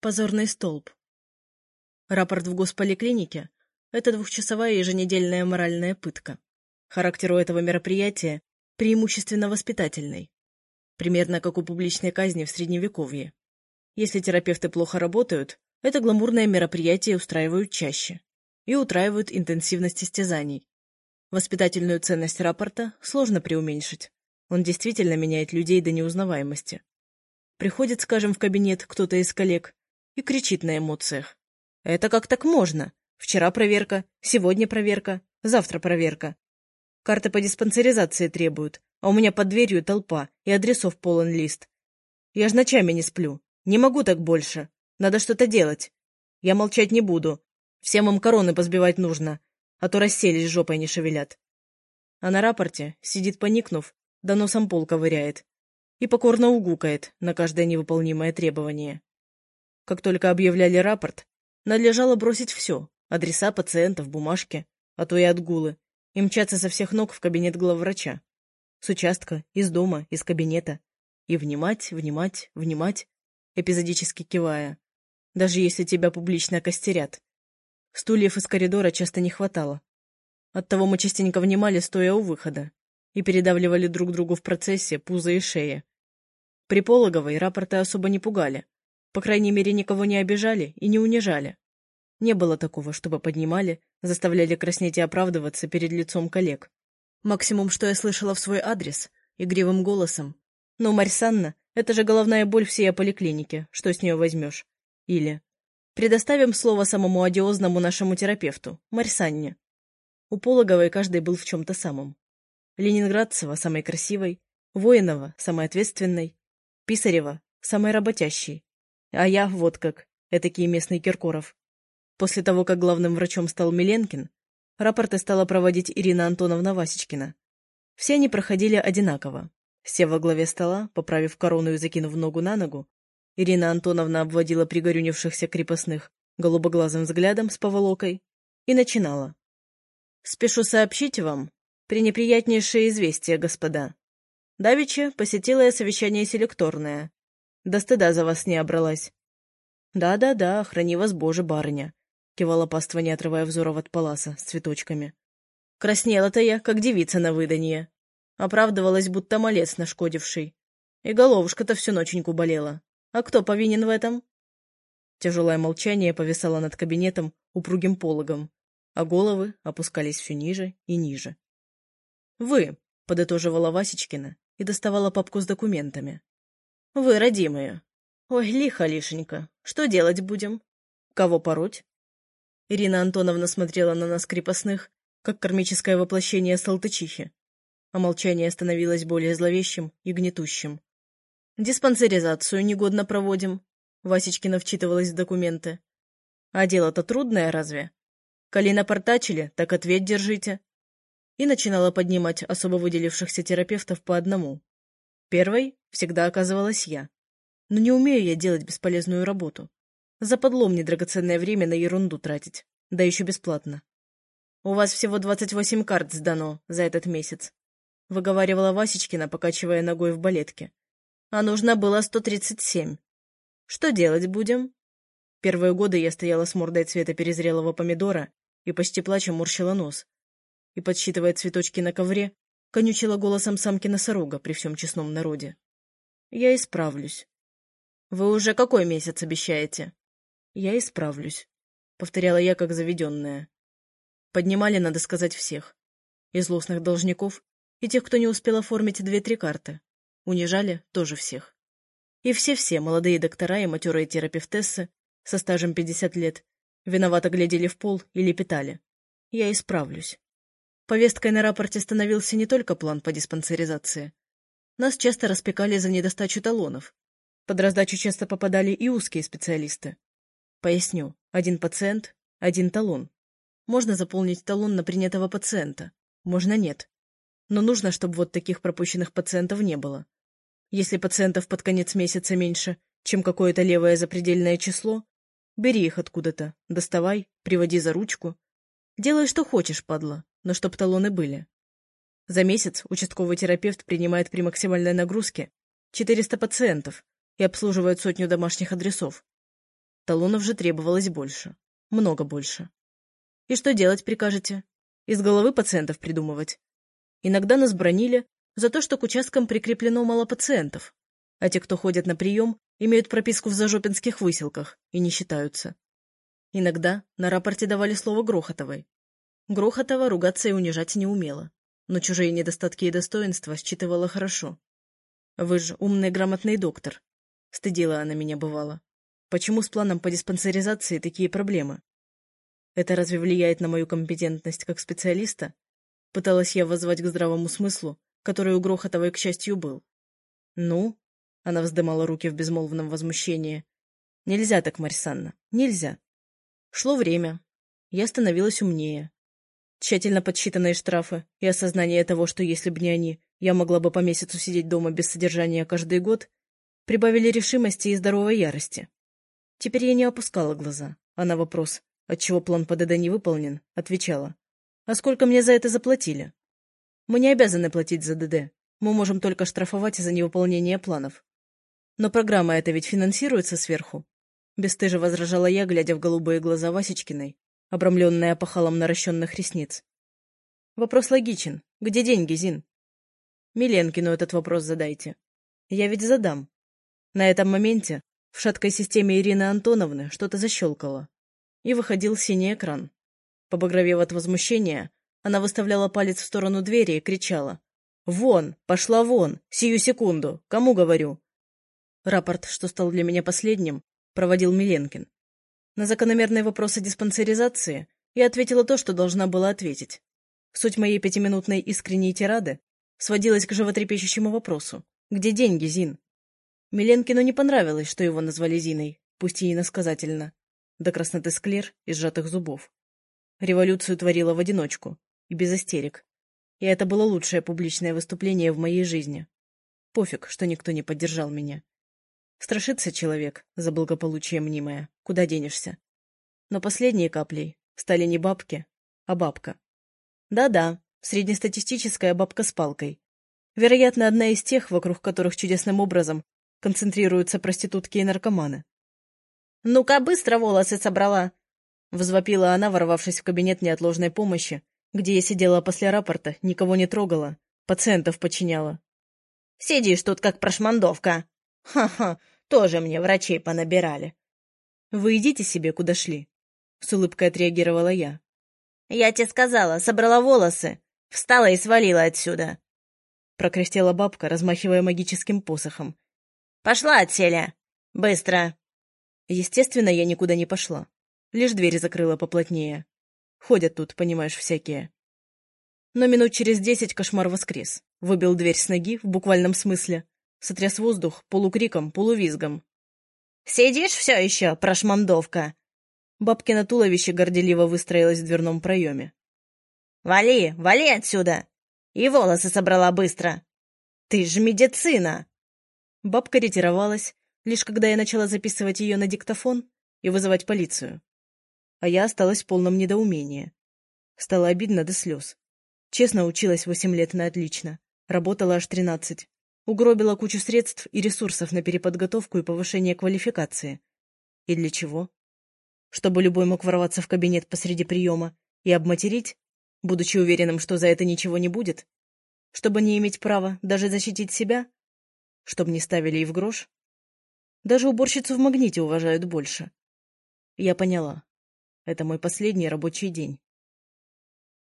Позорный столб. Рапорт в госполиклинике – это двухчасовая еженедельная моральная пытка. Характер у этого мероприятия преимущественно воспитательный. Примерно как у публичной казни в Средневековье. Если терапевты плохо работают, это гламурное мероприятие устраивают чаще и утраивают интенсивность истязаний. Воспитательную ценность рапорта сложно преуменьшить. Он действительно меняет людей до неузнаваемости. Приходит, скажем, в кабинет кто-то из коллег и кричит на эмоциях. «Это как так можно? Вчера проверка, сегодня проверка, завтра проверка. Карты по диспансеризации требуют, а у меня под дверью толпа и адресов полон лист. Я ж ночами не сплю. Не могу так больше. Надо что-то делать. Я молчать не буду. Всем им короны позбивать нужно, а то расселись жопой не шевелят. А на рапорте сидит поникнув, да носом пол ковыряет и покорно угукает на каждое невыполнимое требование. Как только объявляли рапорт, надлежало бросить все — адреса пациентов, бумажки, а то и отгулы, и мчаться со всех ног в кабинет главврача. С участка, из дома, из кабинета. И внимать, внимать, внимать, эпизодически кивая. Даже если тебя публично костерят. Стульев из коридора часто не хватало. Оттого мы частенько внимали, стоя у выхода, и передавливали друг другу в процессе пузо и шея. При Пологовой рапорты особо не пугали. По крайней мере, никого не обижали и не унижали. Не было такого, чтобы поднимали, заставляли краснеть и оправдываться перед лицом коллег. Максимум, что я слышала в свой адрес, игривым голосом. «Ну, Марь Санна, это же головная боль всей поликлинике, что с нее возьмешь?» Или «Предоставим слово самому одиозному нашему терапевту, Марь Санне». У Пологовой каждый был в чем-то самом. Ленинградцева – самой красивой, Воинова – самой ответственной, Писарева – самой работящей. А я вот как, этакий местный Киркоров. После того, как главным врачом стал Миленкин, рапорты стала проводить Ирина Антоновна Васечкина. Все они проходили одинаково. Сев во главе стола, поправив корону и закинув ногу на ногу, Ирина Антоновна обводила пригорюнившихся крепостных голубоглазым взглядом с поволокой и начинала. «Спешу сообщить вам, Пренеприятнейшее известие, господа. Давича посетила я совещание селекторное. До стыда за вас не обралась. Да-да-да, храни вас, Боже, барыня, кивала паства, не отрывая взоров от паласа с цветочками. Краснела-то я, как девица на выданье. Оправдывалась, будто малец нашкодивший. И головушка-то всю ноченьку болела. А кто повинен в этом? Тяжелое молчание повисало над кабинетом упругим пологом, а головы опускались все ниже и ниже. «Вы», — подытоживала Васечкина и доставала папку с документами. «Вы, родимые. Ой, лихо, лишенька. Что делать будем? Кого пороть?» Ирина Антоновна смотрела на нас крепостных, как кармическое воплощение Салтычихи, а молчание становилось более зловещим и гнетущим. «Диспансеризацию негодно проводим», — Васечкина вчитывалась в документы. «А дело-то трудное разве? Коли напортачили, так ответ держите и начинала поднимать особо выделившихся терапевтов по одному. Первой всегда оказывалась я. Но не умею я делать бесполезную работу. Западло мне драгоценное время на ерунду тратить, да еще бесплатно. «У вас всего двадцать восемь карт сдано за этот месяц», — выговаривала Васечкина, покачивая ногой в балетке. «А нужно было сто тридцать семь. Что делать будем?» Первые годы я стояла с мордой цвета перезрелого помидора и почти плача морщила нос, и, подсчитывая цветочки на ковре, конючила голосом самки-носорога при всем честном народе. «Я исправлюсь». «Вы уже какой месяц обещаете?» «Я исправлюсь», — повторяла я как заведенная. Поднимали, надо сказать, всех. И злостных должников, и тех, кто не успел оформить две-три карты. Унижали тоже всех. И все-все, молодые доктора и матерые терапевтессы, со стажем 50 лет, виновато глядели в пол и лепетали. Я исправлюсь. Повесткой на рапорте становился не только план по диспансеризации. Нас часто распекали за недостачу талонов. Под раздачу часто попадали и узкие специалисты. Поясню. Один пациент — один талон. Можно заполнить талон на принятого пациента, можно нет. Но нужно, чтобы вот таких пропущенных пациентов не было. Если пациентов под конец месяца меньше, чем какое-то левое запредельное число, бери их откуда-то, доставай, приводи за ручку. Делай, что хочешь, падла, но чтоб талоны были. За месяц участковый терапевт принимает при максимальной нагрузке 400 пациентов и обслуживает сотню домашних адресов. Талонов же требовалось больше. Много больше. И что делать прикажете? Из головы пациентов придумывать. Иногда нас бронили за то, что к участкам прикреплено мало пациентов, а те, кто ходят на прием, имеют прописку в зажопинских выселках и не считаются. Иногда на рапорте давали слово Грохотовой. Грохотова ругаться и унижать не умела, но чужие недостатки и достоинства считывала хорошо. «Вы же умный грамотный доктор», — стыдила она меня бывало. «Почему с планом по диспансеризации такие проблемы?» «Это разве влияет на мою компетентность как специалиста?» Пыталась я воззвать к здравому смыслу, который у Грохотовой, к счастью, был. «Ну?» — она вздымала руки в безмолвном возмущении. «Нельзя так, Марь Санна, нельзя. Шло время. Я становилась умнее. Тщательно подсчитанные штрафы и осознание того, что если бы не они, я могла бы по месяцу сидеть дома без содержания каждый год, прибавили решимости и здоровой ярости. Теперь я не опускала глаза, а на вопрос, отчего план ПДД не выполнен, отвечала. «А сколько мне за это заплатили?» «Мы не обязаны платить за ДД. Мы можем только штрафовать за невыполнение планов. Но программа эта ведь финансируется сверху. Бестыже возражала я, глядя в голубые глаза Васечкиной, обрамленные опахалом наращенных ресниц. Вопрос логичен. Где деньги, Зин? Миленкину этот вопрос задайте. Я ведь задам. На этом моменте в шаткой системе Ирины Антоновны что-то защелкало. И выходил синий экран. Побагровев от возмущения, она выставляла палец в сторону двери и кричала. «Вон! Пошла вон! Сию секунду! Кому говорю?» Рапорт, что стал для меня последним, проводил Миленкин. На закономерные вопросы диспансеризации я ответила то, что должна была ответить. Суть моей пятиминутной искренней тирады сводилась к животрепещущему вопросу. Где деньги, Зин? Миленкину не понравилось, что его назвали Зиной, пусть и иносказательно, до красноты склер и сжатых зубов. Революцию творила в одиночку и без истерик. И это было лучшее публичное выступление в моей жизни. Пофиг, что никто не поддержал меня. Страшится человек за благополучие мнимое, куда денешься. Но последней каплей стали не бабки, а бабка. Да-да, среднестатистическая бабка с палкой. Вероятно, одна из тех, вокруг которых чудесным образом концентрируются проститутки и наркоманы. «Ну-ка, быстро волосы собрала!» — взвопила она, ворвавшись в кабинет неотложной помощи, где я сидела после рапорта, никого не трогала, пациентов подчиняла. «Сидишь тут, как прошмандовка!» Ха-ха, тоже мне врачей понабирали. Вы идите себе, куда шли. С улыбкой отреагировала я. Я тебе сказала, собрала волосы, встала и свалила отсюда. Прокряхтела бабка, размахивая магическим посохом. Пошла отселя. Быстро. Естественно, я никуда не пошла. Лишь дверь закрыла поплотнее. Ходят тут, понимаешь, всякие. Но минут через десять кошмар воскрес. Выбил дверь с ноги, в буквальном смысле, сотряс воздух полукриком, полувизгом. «Сидишь все еще, прошмандовка?» Бабкино туловище горделиво выстроилось в дверном проеме. «Вали, вали отсюда! И волосы собрала быстро! Ты же медицина!» Бабка ретировалась, лишь когда я начала записывать ее на диктофон и вызывать полицию. А я осталась в полном недоумении. Стало обидно до слез. Честно училась восемь лет на отлично, работала аж тринадцать. Угробила кучу средств и ресурсов на переподготовку и повышение квалификации. И для чего? Чтобы любой мог ворваться в кабинет посреди приема и обматерить, будучи уверенным, что за это ничего не будет? Чтобы не иметь права даже защитить себя? Чтобы не ставили и в грош? Даже уборщицу в магните уважают больше. Я поняла. Это мой последний рабочий день.